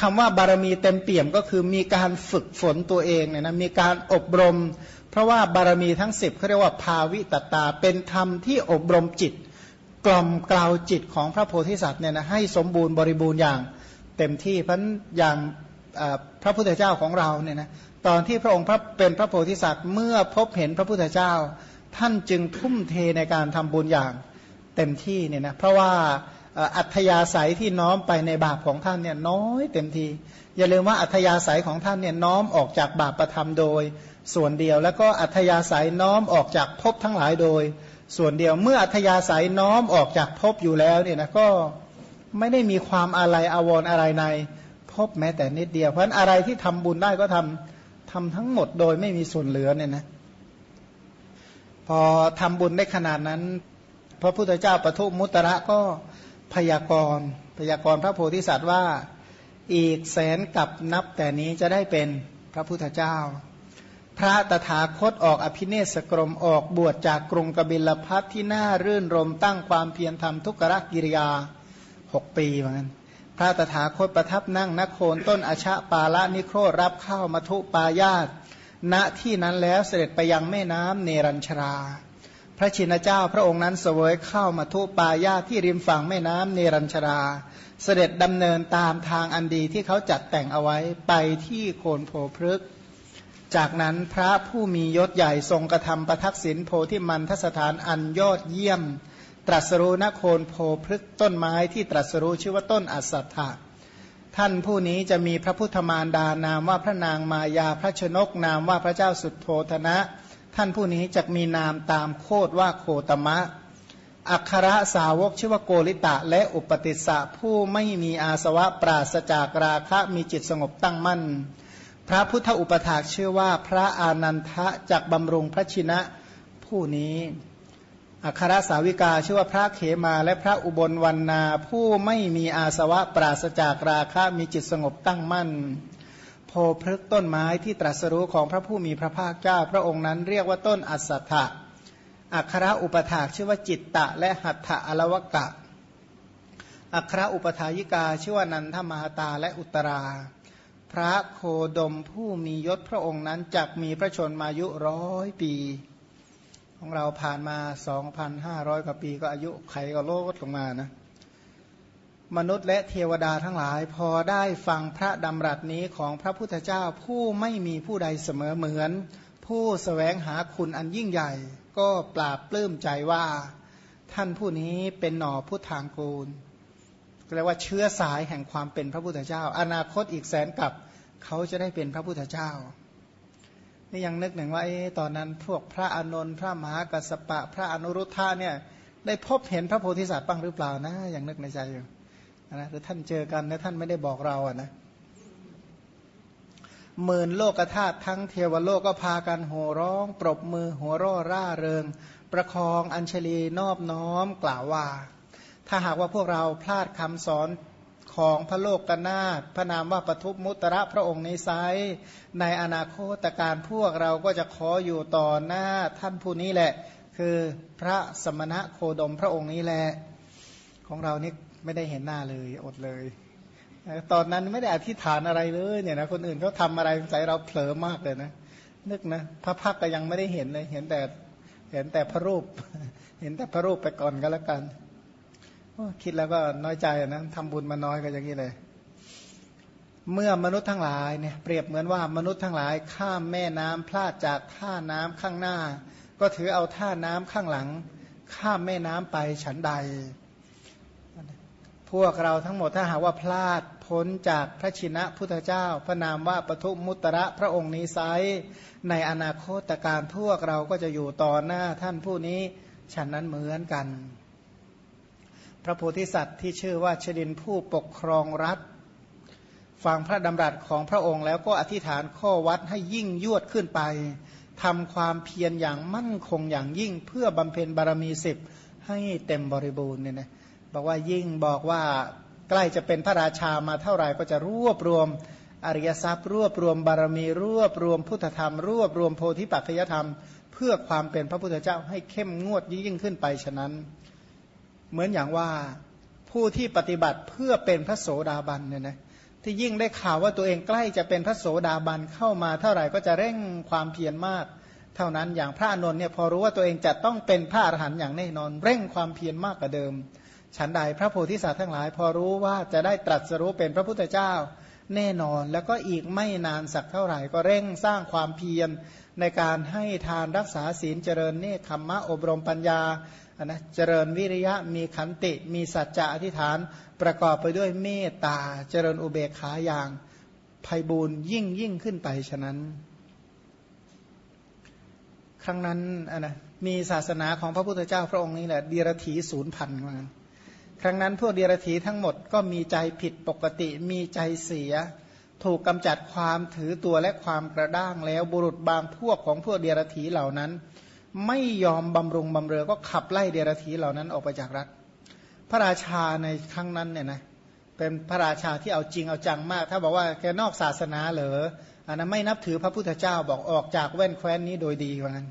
คำว่าบารมีเต็มเปี่ยมก็คือมีการฝึกฝนตัวเองเนี่ยนะมีการอบรม เพราะว่าบารมีทั้งสิบเขาเรียกว่าภาวิตตา เป็นธรรมที่อบรมจิต กล่อมกล่าวจิตของพระโพธิสัตว์เนี่ยนะให้สมบูรณ์บริบูรณ์อย่างเต็มที่เพราะอย่างพระพุทธเจ้าของเราเนี่ยนะตอนที่พระองค์พระเป็นพระโพธิสัตว์เมื่อพบเห็นพระพุทธเจ้า ท่านจึงทุ่มเทในการทำบุญอย่างเต็มที่เนี่ยนะเพราะว่า อัธยาศัยที่น้อมไปในบาปของท่านเนี่ยน้อยเต็มที อย่าลืมว่าอัธยาศัยของท่านเนี่ยน้อมออกจากบาปประทำโดยส่วนเดียว แล้วก็อัธยาศัยน้อมออกจากภพทั้งหลายโดย ส่วนเดียวเมื่ออัธยาศัยน้อมออกจากภพอยู่แล้วเนี่ยนะก็ไม่ได้มีความอะไรอาวรอะไรในภพแม้แต่นิดเดียว เพราะฉะนั้นอะไรที่ทำบุญได้ก็ทำทำทั้งหมดโดยไม่มีส่วนเหลือเนี่ยนะพอทำบุญได้ขนาดนั้น พระพุทธเจ้าปทุมุตระก็ พยากรณ์พยากรณ์พระโพธิสัตว์ว่าอีกแสนกับนับแต่นี้จะได้เป็นพระพุทธเจ้า พระตถาคตออกอภิเนศกรมออกบวชจากกรุงกบิลพัทที่น่ารื่นรมตั้งความเพียรทำทุกขกิริยาหกปีเหมือนกันพระตถาคตประทับนั่งนักโคนต้นอชะปาละนิโครรับข้าวมาทุปายาตณที่นั้นแล้วเสด็จไปยังแม่น้ำเนรัญชรา พระชินเจ้าพระองค์นั้นเสวยเข้ามาทุปายาที่ริมฝั่งแม่น้ำเนรัญชรา เสด็จดำเนินตามทางอันดีที่เขาจัดแต่งเอาไว้ไปที่โคนโพพฤกจากนั้นพระผู้มียศใหญ่ทรงกระทำประทักษิณโพธิมันทสถานอันยอดเยี่ยม ตรัสรู้นโคนโพพฤกต้นไม้ที่ตรัสรู้ชื่อว่าต้นอัสสัทธะท่านผู้นี้จะมีพระพุทธมารดานามว่าพระนางมายาพระชนกนามว่าพระเจ้าสุดโทธนะ ท่านผู้นี้จะมีนามตามโคดว่าโคตมะ อัครสาวกชื่อว่าโกริตะ และอุปติสสะผู้ไม่มีอาสวะปราศจากราคะมีจิตสงบตั้งมั่น พระพุทธอุปถากชื่อว่าพระอานันทะจากบำรุงพระชินะผู้นี้ อัครสาวิกาชื่อว่าพระเขมาและพระอุบลวันนาผู้ไม่มีอาสวะปราศจากราคะมีจิตสงบตั้งมั่น พพฤกต้นไม้ที่ตรัสรู้ของพระผู้มีพระภาคเจ้า พระองค์นั้นเรียกว่าต้นอัสสัทะอัคระอุปถาชื่อว่าจิตตะ และหัตถะอลวกะ อัคระอุปถายิกาชื่อว่านันทมาตาและอุตรา พระโคดมผู้มียศพระองค์นั้นจักมีพระชนมายุร้อยปี ของเราผ่านมา 2,500 กว่าปีก็อายุไขก็โลดลงมานะ มนุษย์และเทวดาทั้งหลาย พอได้ฟังพระดำรัสนี้ของพระพุทธเจ้าผู้ไม่มีผู้ใดเสมอเหมือน ผู้สแสวงหาคุณอันยิ่งใหญ่ ก็ปราบปลื้มใจว่า ท่านผู้นี้เป็นหน่อพุทธางกูลเรียกว่าเชื้อสายแห่งความเป็นพระพุทธเจ้า อนาคตอีกแสนกับเขาจะได้เป็นพระพุทธเจ้านี่ยังนึกหนึ่งว่าอตอนนั้นพวกพระอานนท์พระมหากัสสปะ พระอนุรุทธาเนี่ยได้พบเห็นพระโพธิสัตว์บ้างหรือเปล่านะยังนึกในใจอยู่ นะหรือท่านเจอกันนะท่านไม่ได้บอกเราอะนะหมื่นโลกธาตุทั้งเทวโลกก็พากันโห่ร้อง ปรบมือหัวร่อร่าเริง ประคองอัญชลีนอบน้อมกล่าวว่า ถ้าหากว่าพวกเราพลาดคำสอนของพระโลกกนาถพระนามว่าปทุมมุตระพระองค์ในไซในอนาคตการพวกเราก็จะขออยู่ต่อหน้าท่านผู้นี้แหละ คือพระสมณะโคดมพระองค์นี้แหละ ของเรานี่ ไม่ได้เห็นหน้าเลยอดเลย ตอนนั้นไม่ได้อธิษฐานอะไรเลยเนี่ยนะคนอื่นเขาทาอะไรใจเราเผลอมากเลยนะนึกนะพระพักก็ยังไม่ได้เห็นเลย เห็นแต่เห็นแต่พระรูป เห็นแต่พระรูปไปก่อนก็แล้วกันคิดแล้วก็น้อยใจนะทำบุญมาน้อยก็อย่างนี้เลย เมื่อมนุษย์ทั้งหลายเนี่ยเปรียบเหมือนว่ามนุษย์ทั้งหลาย ข้ามแม่น้ำพลาดจากท่าน้ำข้างหน้า ก็ถือเอาท่าน้ำข้างหลัง ข้ามแม่น้ำไปฉันใด พวกเราทั้งหมดถ้าหากว่าพลาดพ้นจากพระชินะพุทธเจ้า พระนามว่าปทุมุตระพระองค์นี้ไซในอนาคตการพวกเราก็จะอยู่ต่อหน้าท่านผู้นี้ฉันนั้นเหมือนกัน พระโพธิสัตว์ที่ชื่อว่าชดินผู้ปกครองรัฐฟังพระดำรัสของพระองค์แล้วก็อธิษฐานข้อวัดให้ยิ่งยวดขึ้นไปทำความเพียรอย่างมั่นคงอย่างยิ่งเพื่อบำเพ็ญบารมีสิบให้เต็มบริบูรณ์เนี่ยนะ บอกว่ายิ่งบอกว่าใกล้จะเป็นพระราชามาเท่าไหร่ก็จะรวบรวมอริยทรัพย์ รวบรวมบารมี รวบรวมพุทธธรรม รวบรวมโพธิปัจจยธรรม เพื่อความเป็นพระพุทธเจ้าให้เข้มงวดยิ่งขึ้นไปฉะนั้น เหมือนอย่างว่าผู้ที่ปฏิบัติเพื่อเป็นพระโสดาบันเนี่ยนะที่ยิ่งได้ข่าวว่าตัวเองใกล้จะเป็นพระโสดาบันเข้ามาเท่าไหร่ก็จะเร่งความเพียรมาก เท่านั้นอย่างพระอานนท์เนี่ยพอรู้ว่าตัวเองจะต้องเป็นพระอรหันต์อย่างแน่นอน เร่งความเพียรมากกว่าเดิม ฉันใดพระโพธิสัตว์ทั้งหลาย พอรู้ว่าจะได้ตรัสรู้เป็นพระพุทธเจ้าแน่นอนแล้วก็อีกไม่นานสักเท่าไหร่ก็เร่งสร้างความเพียรในการให้ทานรักษาศีลเจริญเนคขมมะอบรมปัญญานะเจริญวิริยะมีขันติ มีสัจจะอธิษฐานประกอบไปด้วยเมตตาเจริญอุเบกขาอย่างภัยบูนยิ่งยิ่งขึ้นไปฉะนั้น ครั้งนั้นนะมีศาสนาของพระพุทธเจ้าพระองค์นี้แหละดีรถีศูนย์พันมา ครั้งนั้นพวกเดียรถีทั้งหมดก็มีใจผิดปกติมีใจเสีย ถูกกำจัดความถือตัวและความกระด้างแล้วบุรุษบางพวกของพวกเดียรถีเหล่านั้น ไม่ยอมบำรุงบำเรอก็ขับไล่เดียรถีเหล่านั้นออกไปจากรัฐ พระราชาในครั้งนั้นเนี่ยนะเป็นพระราชาที่เอาจริงเอาจังมาก ถ้าบอกว่าแกนอกศาสนาเหรออันนั้นไม่นับถือพระพุทธเจ้าบอกออกจากแว่นแคว้นนี้โดยดีว่างั้น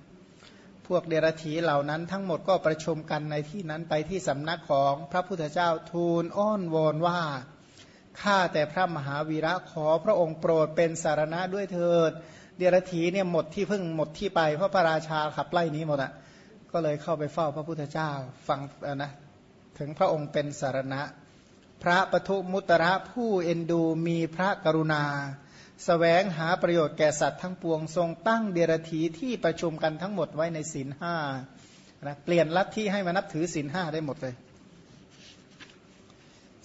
พวกเดรัจฉีเหล่านั้นทั้งหมดก็ประชุมกันในที่นั้นไปที่สำนักของพระพุทธเจ้าทูลอ้อนวอนว่าข้าแต่พระมหาวีระขอพระองค์โปรดเป็นสารณะด้วยเถิด เดรัจฉีเนี่ยหมดที่พึ่งหมดที่ไปเพราะพระราชาขับไล่นี้หมดอะก็เลยเข้าไปเฝ้าพระพุทธเจ้าฟังนะถึงพระองค์เป็นสารณะ พระปทุมุตระผู้เอ็นดูมีพระกรุณา สแสวงหาประโยชน์แก่สัตว์ทั้งปวงทรงตั้งเดรธีที่ประชุมกันทั้งหมดไว้ในศีลห้านะเปลี่ยนลัทธิให้มานับถือศีลห้าได้หมดเลย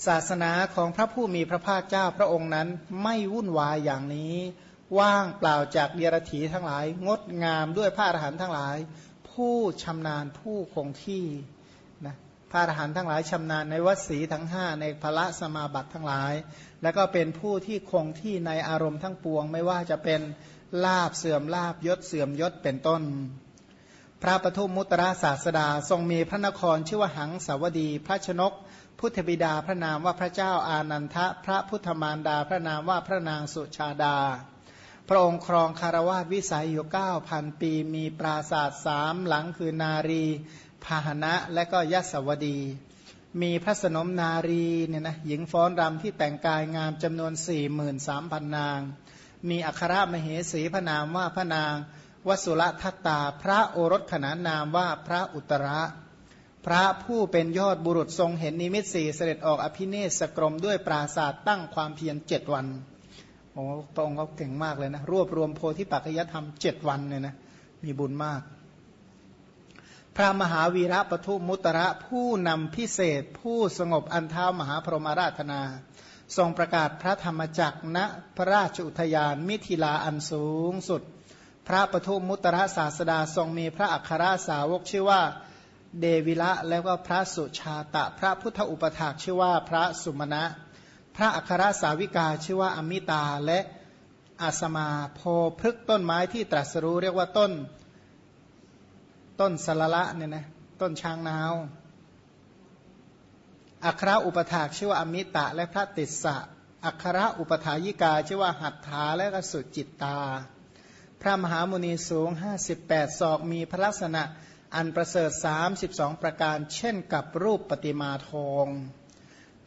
ศาสนาของพระผู้มีพระภาคเจ้าพระองค์นั้นไม่วุ่นวายอย่างนี้ ว่างเปล่าจากเดรธีทั้งหลาย งดงามด้วยพระอรหันต์ทั้งหลาย ผู้ชำนาญผู้คงที่นะพระอรหันต์ทั้งหลายชำนาญในวัสีทั้งห้าในพระสมาบัติทั้งหลาย แล้วก็เป็นผู้ที่คงที่ในอารมณ์ทั้งปวง ไม่ว่าจะเป็นลาบเสื่อมลาบยศเสื่อมยศเป็นต้น พระปทุมมุตระศาสดาทรงมีพระนครชื่อว่าหังสาวดี พระชนก พุทธบิดาพระนามว่าพระเจ้าอานันทะ พระพุทธมารดาพระนามว่าพระนางสุชาดา พระองค์ครองคารวาสวิสัยอยู่เก้าพันปี มีปราศาสตร์สามหลังคือนารี พาหนะและก็ยศวดี มีพระสนมนารีเนี่ยนะหญิงฟ้อนรำที่แต่งกายงามจำนวน 4 3 0 0 0 นาง มีอัครมเหสีพระนามว่าพระนางวสุรทัตตา พระโอรสขนานนามว่าพระอุตระ พระผู้เป็นยอดบุรุษทรงเห็นนิมิตสี่เสด็จออกอภิเนศกรมด้วยปราศาสตร์ตั้งความเพียรเจ็ดวันโอ้พระองค์เขาเก่งมากเลยนะ รวบรวมโพธิปัจจยธรรมเจ็ดวันเนี่ยนะ มีบุญมาก ระมหาวีระปทุมุตระผู้นำพิเศษ ผู้สงบอันเท้ามหาพรหมาราธนา ทรงประกาศพระธรรมจักรณพระราชอุทยานมิถิลาอันสูงสุด พระปทุมุตระศาสดาทรงมีพระอัครสาวกชื่อว่าเดวิละแล้วก็พระสุชาตะ พระพุทธอุปถากชื่อว่าพระสุมาณะ พระอัครสาวิกาชื่อว่าอมิตาและอาสมาโพพฤกต้นไม้ที่ตรัสรู้เรียกว่าต้น ต้นสละละเนี่ยนะต้นช้างนาวอัคราอุปถากชื่อว่าอมิตะและพระติสสะอัคราอุปถายิกาชื่อว่าหัตถาและกสุจิตตา พระมหามุนีสูง 58 ศอกมีพระลักษณะอันประเสริฐ 32 ประการเช่นกับรูปปฏิมาทอง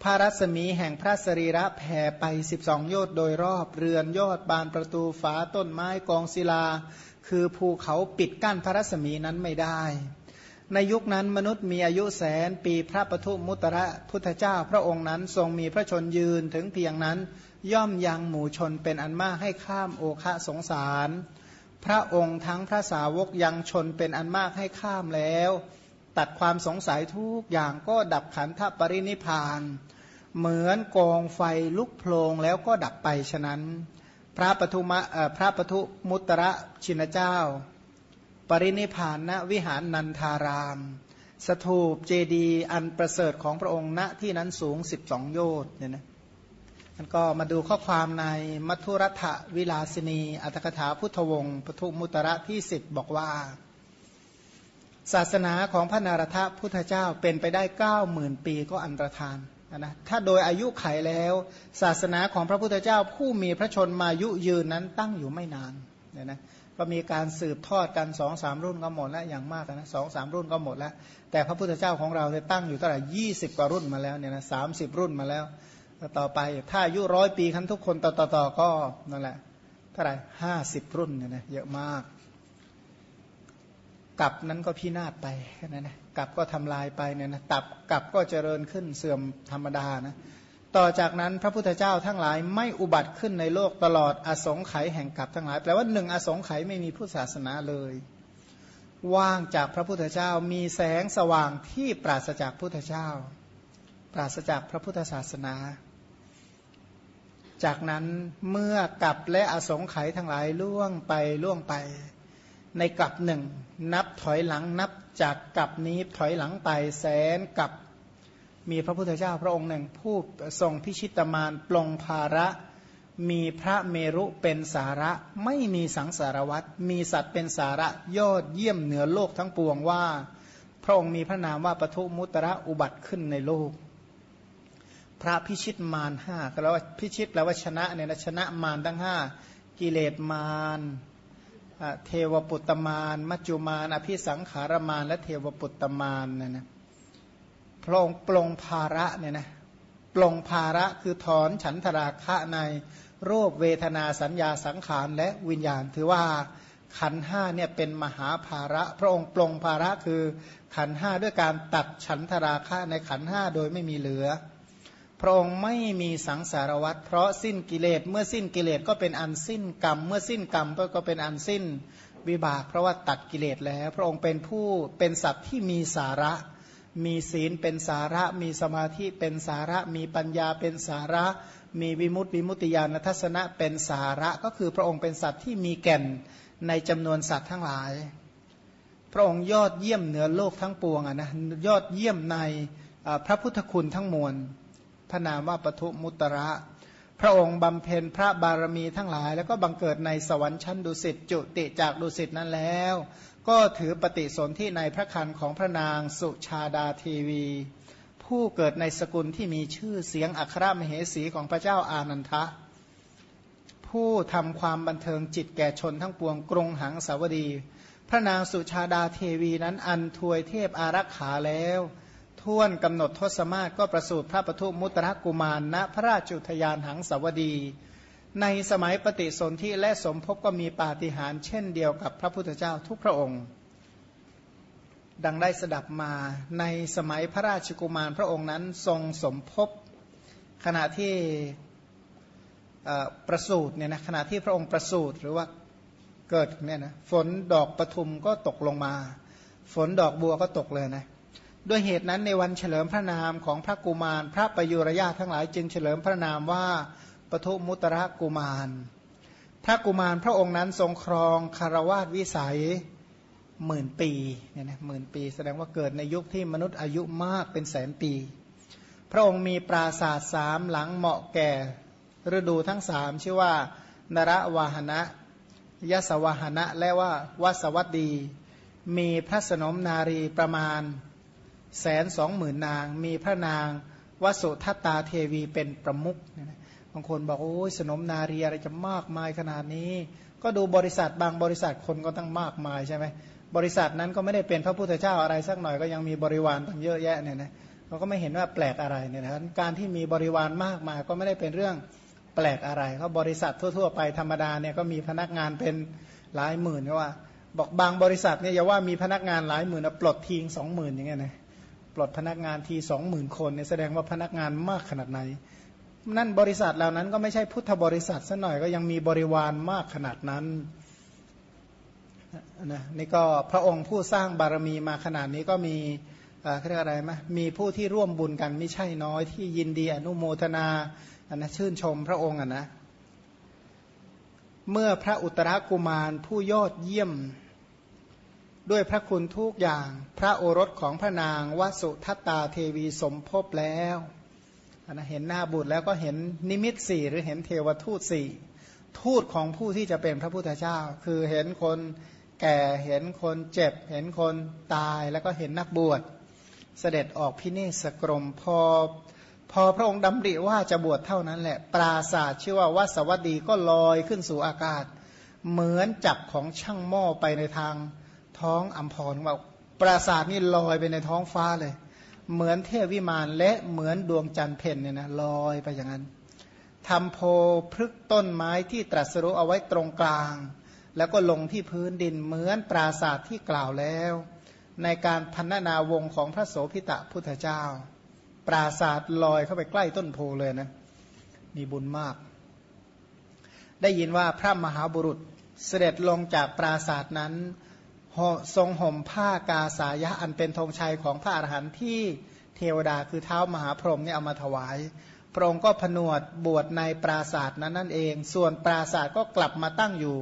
พระรัศมีแห่งพระสรีระแผ่ไป 12 โยชน์โดยรอบเรือนยอดบานประตูฝาต้นไม้กองศิลา คือภูเขาปิดกั้นพระรัศมีนั้นไม่ได้ ในยุคนั้นมนุษย์มีอายุแสนปีพระปทุมุตระพุทธเจ้าพระองค์นั้นทรงมีพระชนยืนถึงเพียงนั้น ย่อมยังหมู่ชนเป็นอันมากให้ข้ามโอคะสงสาร พระองค์ทั้งพระสาวกยังชนเป็นอันมากให้ข้ามแล้ว ตัดความสงสัยทุกอย่างก็ดับขันธปรินิพาน เหมือนกองไฟลุกโพลงแล้วก็ดับไปฉะนั้น พระปทุมะพระปทุมุตระชินเจ้า ปรินิพานณวิหารนันทาราม สถูปเจดีอันประเสริฐของพระองค์ณที่นั้นสูง 12 โยชน์เนี่ยนะมันก็มาดูข้อความในมัทุรัฐวิลาสินี อัตถกถาพุทธวงศ์ปทุมุตระที่สิบบอกว่า ศาสนาของพระนารถพุทธเจ้าเป็นไปได้เก้าหมื่นปีก็อันตรธานนะถ้าโดยอายุไขแล้ว ศาสนาของพระพุทธเจ้าผู้มีพระชนมายุยืนนั้นตั้งอยู่ไม่นานเนี่ยนะก็มีการสืบทอดกันสองสามรุ่นก็หมดแล้วอย่างมากนะสองสามรุ่นก็หมดแล้ว แต่พระพุทธเจ้าของเราได้ตั้งอยู่ตั้งแต่ยี่สิบกว่ารุ่นมาแล้วเนี่ยนะสามสิบรุ่นมาแล้วต่อไปถ้าอายุร้อยปีคันทุกคนต่อต่อต่อก็นั่นแหละเท่าไหร่ห้าสิบรุ่นเนี่ยนะเยอะมาก กับนั้นก็พินาศไปแค่นั้นนะกับก็ทำลายไปเนี่ยนะตับกับก็เจริญขึ้นเสื่อมธรรมดานะต่อจากนั้นพระพุทธเจ้าทั้งหลายไม่อุบัติขึ้นในโลกตลอดอสงไขยแห่งกับทั้งหลายแปลว่าหนึ่งอสงไขยไม่มีพุทธศาสนาเลย ว่างจากพระพุทธเจ้ามีแสงสว่างที่ปราศจากพุทธเจ้า ปราศจากพระพุทธศาสนา จากนั้นเมื่อกับและอสงไขยทั้งหลายล่วงไปล่วงไป ในกับหนึ่งนับถอยหลังนับจากกับนี้ถอยหลังไปแสนกับมีพระพุทธเจ้าพระองค์หนึ่ง ผู้ทรงพิชิตมารปลงภาระ มีพระเมรุเป็นสาระไม่มีสังสารวัตรมีสัตว์เป็นสาระยอดเยี่ยมเหนือโลกทั้งปวงว่า พระองค์มีพระนามว่าปทุมุตระอุบัติขึ้นในโลก พระพิชิตมารห้าก็แล้วว่าพิชิตแล้วว่าชนะเนี่ยนะชนะมารทั้งห้ากิเลสมาร เทวปุตตมาน มัจจุมาน อภิสังขารมาน และเทวปุตตมานเนี่ยนะพระองค์ปลงภาระเนี่ยนะปลงภาระคือถอนฉันทราคะในรูปเวทนาสัญญาสังขารและวิญญาณ ถือว่าขันห้าเนี่ยเป็นมหาภาระ พระองค์ปลงภาระคือขันห้าด้วยการตัดฉันทราคะในขันห้าโดยไม่มีเหลือ พระองค์ไม่มีสังสารวัตรเพราะสิ้นกิเลสเมื่อสิ้นกิเลสก็เป็นอันสิ้นกรรม เมื่อสิ้นกรรมก็เป็นอันสิ้นวิบาก เพราะว่าตัดกิเลสแล้ว พระองค์เป็นผู้เป็นสัตว์ที่มีสาระ มีศีลเป็นสาระ มีสมาธิเป็นสาระ มีปัญญาเป็นสาระ มีวิมุตติวิมุตติญาณทัศนะเป็นสาระก็คือพระองค์เป็นสัตว์ที่มีแก่นในจำนวนสัตว์ทั้งหลาย พระองค์ยอดเยี่ยมเหนือโลกทั้งปวงอะนะยอดเยี่ยมในพระพุทธคุณทั้งมวล พระนามว่าปทุมุตระ พระองค์บำเพ็ญพระบารมีทั้งหลาย แล้วก็บังเกิดในสวรรค์ชั้นดุสิตจุติจากดุสิตนั้นแล้ว ก็ถือปฏิสนธิในพระคันของพระนางสุชาดาทีวี ผู้เกิดในสกุลที่มีชื่อเสียงอัครมเหสีของพระเจ้าอานันทะ ผู้ทำความบันเทิงจิตแก่ชนทั้งปวงกรงหังสาวดี พระนางสุชาดาเทวีนั้นอันทวยเทพอารักขาแล้ว ท่วนกำหนดทศมาศก็ประสูติพระปทุมุตระกุมารณพระราชุทยานหังสวดี ในสมัยปฏิสนธิและสมภพก็มีปาฏิหาริย์เช่นเดียวกับพระพุทธเจ้าทุกพระองค์ ดังได้สดับมาในสมัยพระราชกุมารพระองค์นั้นทรงสมภพขณะที่ประสูติเนี่ยนะขณะที่พระองค์ประสูติหรือว่าเกิดเนี่ยนะฝนดอกปทุมก็ตกลงมา ฝนดอกบัวก็ตกเลยนะ ด้วยเหตุนั้นในวันเฉลิมพระนามของพระกุมาร พระประยุรญาทั้งหลายจึงเฉลิมพระนามว่าปทุมุตระกุมาร พระกุมารพระองค์นั้นทรงครองคารวาสวิสัยหมื่นปีเนี่ยนะหมื่นปี แสดงว่าเกิดในยุคที่มนุษย์อายุมากเป็นแสนปี พระองค์มีปราศาสตร์สามหลังเหมาะแก่ ฤดูทั้งสามชื่อว่า นรวาหนะยสวาหนะและว่าวสวัสดี มีพระสนมนารีประมาณ แสนสองหมื่นนาง มีพระนางวสุทัตตาเทวีเป็นประมุขบางคนบอกโอ้ยสนมนารีอะไรจะมากมายขนาดนี้ ก็ดูบริษัทบางบริษัทคนก็ตั้งมากมายใช่ไหมบริษัทนั้นก็ไม่ได้เป็นพระพุทธเจ้าอะไรสักหน่อยก็ยังมีบริวารตั้งเยอะแยะเนี่ยนะเราก็ไม่เห็นว่าแปลกอะไรเนี่ยนะการที่มีบริวารมากมายก็ไม่ได้เป็นเรื่องแปลกอะไรเขาบริษัททั่ว ๆ ไปธรรมดาเนี่ยก็มีพนักงานเป็นหลายหมื่นก็ว่า บอกบางบริษัทเนี่ยอย่าว่ามีพนักงานหลายหมื่นปลดทิ้งสองหมื่นอย่างเงี้ยนะ ปลดพนักงานทีสองหมื่นคนเนี่ยแสดงว่าพนักงานมากขนาดไหน นั่นบริษัทเหล่านั้นก็ไม่ใช่พุทธบริษัทซะหน่อยก็ยังมีบริวารมากขนาดนั้นนะนี่ก็พระองค์ผู้สร้างบารมีมาขนาดนี้ก็มีเขาเรียกอะไรไหมมีผู้ที่ร่วมบุญกันไม่ใช่น้อยที่ยินดีอนุโมทนาอันนะชื่นชมพระองค์อะนะ เมื่อพระอุตรากุมารผู้ยอดเยี่ยม ด้วยพระคุณทุกอย่าง พระโอรสของพระนางวสุทัตตาเทวีสมภพแล้วนะเห็นหน้าบุตรแล้วก็เห็นนิมิตสี่หรือเห็นเทวทูตสี่ทูตของผู้ที่จะเป็นพระพุทธเจ้า คือเห็นคนแก่เห็นคนเจ็บ เห็นคนตายแล้วก็เห็นนักบวช เสด็จออกพิเนสกรมพอพอพระองค์ดำริว่าจะบวชเท่านั้นแหละ ปราศาสตร์ชื่อว่าวัสวัสดีก็ลอยขึ้นสู่อากาศ เหมือนจับของช่างหม้อไปในทาง ท้องอัมพรว่าปราสาทนี่ลอยไปในท้องฟ้าเลย เหมือนเทพวิมานและเหมือนดวงจันทร์เพนเนี่ยนะลอยไปอย่างนั้นทำโพพฤกต้นไม้ที่ตรัสรู้เอาไว้ตรงกลาง แล้วก็ลงที่พื้นดินเหมือนปราศาสตร์ที่กล่าวแล้ว ในการพันนาวงของพระโสพิตะพุทธเจ้า ปราศาสตร์ลอยเข้าไปใกล้ต้นโพเลยนะมีบุญมาก ได้ยินว่าพระมหาบุรุษเสด็จลงจากปราศาสตร์นั้น ทรงห่มผ้ากาสายะอันเป็นธงชัยของพระอรหันต์ที่เทวดาคือเท้ามหาพรหมเนี่ยเอามาถวาย พระองค์ก็ผนวดบวชในปราศาสตร์นั้นนั่นเอง ส่วนปราศาสตร์ก็กลับมาตั้งอยู่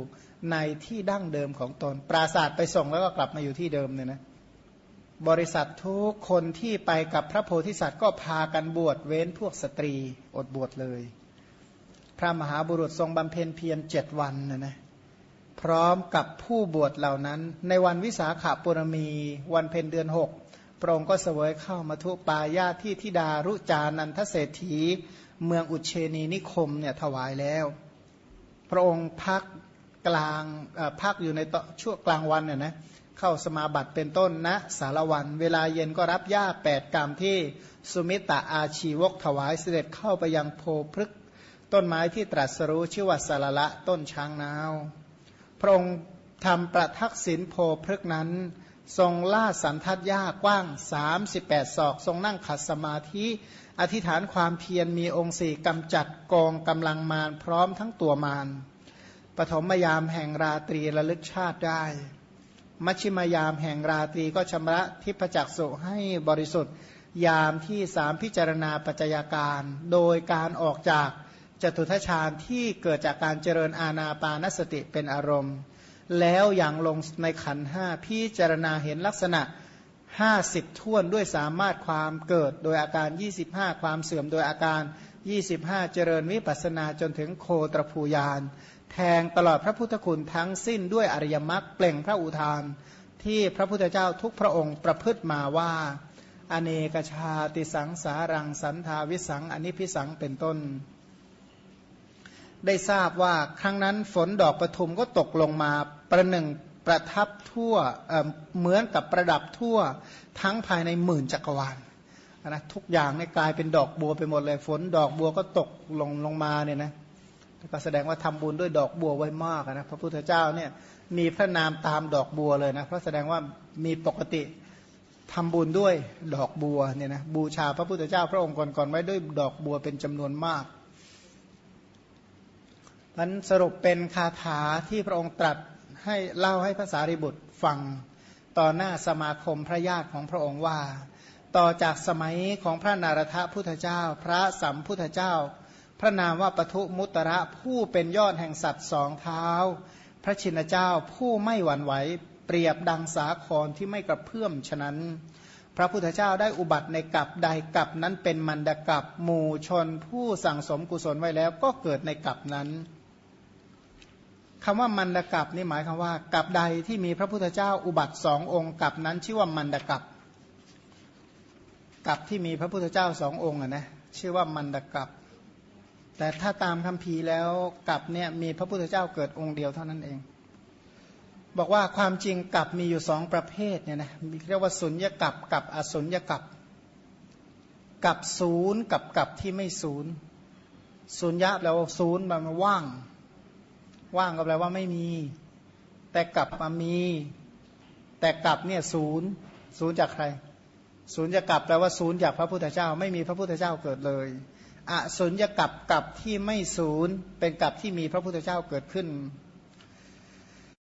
ในที่ดั้งเดิมของตน ปราศาสตร์ไปส่งแล้วก็กลับมาอยู่ที่เดิมเนี่ยนะบริษัททุกคนที่ไปกับพระโพธิสัตว์ก็พากันบวชเว้นพวกสตรีอดบวชเลย พระมหาบุรุษทรงบำเพ็ญเพียรเจ็ดวันนะนะ พร้อมกับผู้บวชเหล่านั้น ในวันวิสาขาปุรมี วันเพ็ญเดือนหกพระองค์ก็เสวยเข้ามาทุปายาที่ทิดารุจานันทเศรษฐี เมืองอุเชนีนิคมเนี่ยถวายแล้ว พระองค์พักกลางพักอยู่ในช่วงกลางวันเนี่ยนะเข้าสมาบัติเป็นต้นณนะสารวัน เวลาเย็นก็รับญ้าแปดกรรมที่สุมิตะอาชีวกถวายเสด็จเข้าไปยังโพพฤกต้นไม้ที่ตรัสรู้ชื่อว่าสารละต้นช้างนาว พระองค์ทำประทักษิณโพพฤกนั้น ทรงล่าสันทัดหญ้ากว้าง 38 ศอก ทรงนั่งขัดสมาธิ อธิษฐานความเพียรมีองค์สี่กำจัดกองกำลังมารพร้อมทั้งตัวมารปฐมยามแห่งราตรีระลึกชาติได้ มัชชิมยามแห่งราตรีก็ชำระทิพจักสุให้บริสุทธิ์ ยามที่สามพิจารณาปัจจัยการ โดยการออกจาก จตุทชาญที่เกิดจากการเจริญอาณาปานสติเป็นอารมณ์ แล้วอย่างลงในขันห้าพิจารณาเห็นลักษณะ 50ท่วนด้วยสามารถความเกิดโดยอาการ 25 ความเสื่อมโดยอาการ 25 เจริญวิปัสนาจนถึงโคตรภูยานแทงตลอดพระพุทธคุณทั้งสิ้นด้วยอริยมรรคเปล่งพระอุทาน ที่พระพุทธเจ้าทุกพระองค์ประพฤติมาว่า อเนกชาติสังสารังสันทาวิสังอนิพิสังเป็นต้น ได้ทราบว่าครั้งนั้นฝนดอกประทุมก็ตกลงมาประหนึ่งประทับทั่วเเหมือนกับประดับทั่วทั้งภายในหมื่นจักรวาลนะทุกอย่างเนี่ยกลายเป็นดอกบัวไปหมดเลย ฝนดอกบัวก็ตกลงลงมาเนี่ยนะก็แสดงว่าทำบุญด้วยดอกบัวไว้มากนะพระพุทธเจ้าเนี่ยมีพระนามตามดอกบัวเลยนะเพราะแสดงว่ามีปกติทำบุญด้วยดอกบัวเนี่ยนะบูชาพระพุทธเจ้าพระองค์ก่อนๆไว้ด้วยดอกบัวเป็นจำนวนมาก มันสรุปเป็นคาถาที่พระองค์ตรัสให้เล่าให้ภาษาริบุตรฟังต่อหน้าสมาคมพระญาติของพระองค์ว่า ต่อจากสมัยของพระนารถพุทธเจ้า พระสัมพุทธเจ้า พระนามว่าปทุมุตระผู้เป็นยอดแห่งสัตว์สองเท้า พระชินเจ้าผู้ไม่หวั่นไหวเปรียบดังสาครที่ไม่กระเพื่อมฉะนั้น พระพุทธเจ้าได้อุบัติในกับใดกับนั้นเป็นมันดกับหมู่ชนผู้สั่งสมกุศลไว้แล้วก็เกิดในกับนั้น คำว่ามันดกับนี่หมายความว่ากับใดที่มีพระพุทธเจ้าอุบัติสององค์กับนั้นชื่อว่ามันดกับกับที่มีพระพุทธเจ้าสององค์นะชื่อว่ามันดกับ แต่ถ้าตามคำพีแล้วกับเนี่ยมีพระพุทธเจ้าเกิดองค์เดียวเท่านั้นเอง บอกว่าความจริงกับมีอยู่สองประเภทเนี่ยนะมีเรียกว่าสุญญกับกับอสุญญกับกับศูนย์กับกับที่ไม่ศูนย์สุญญะแล้วศูนย์มันว่าง ว่างก็แปลว่าไม่มี แต่กลับมามี แต่กลับเนี่ยศูนย์ศูนย์จากใคร ศูนย์จะกลับแปลว่าศูนย์จากพระพุทธเจ้า ไม่มีพระพุทธเจ้าเกิดเลยอศูนย์จะกลับกลับที่ไม่ศูนย์เป็นกลับที่มีพระพุทธเจ้าเกิดขึ้น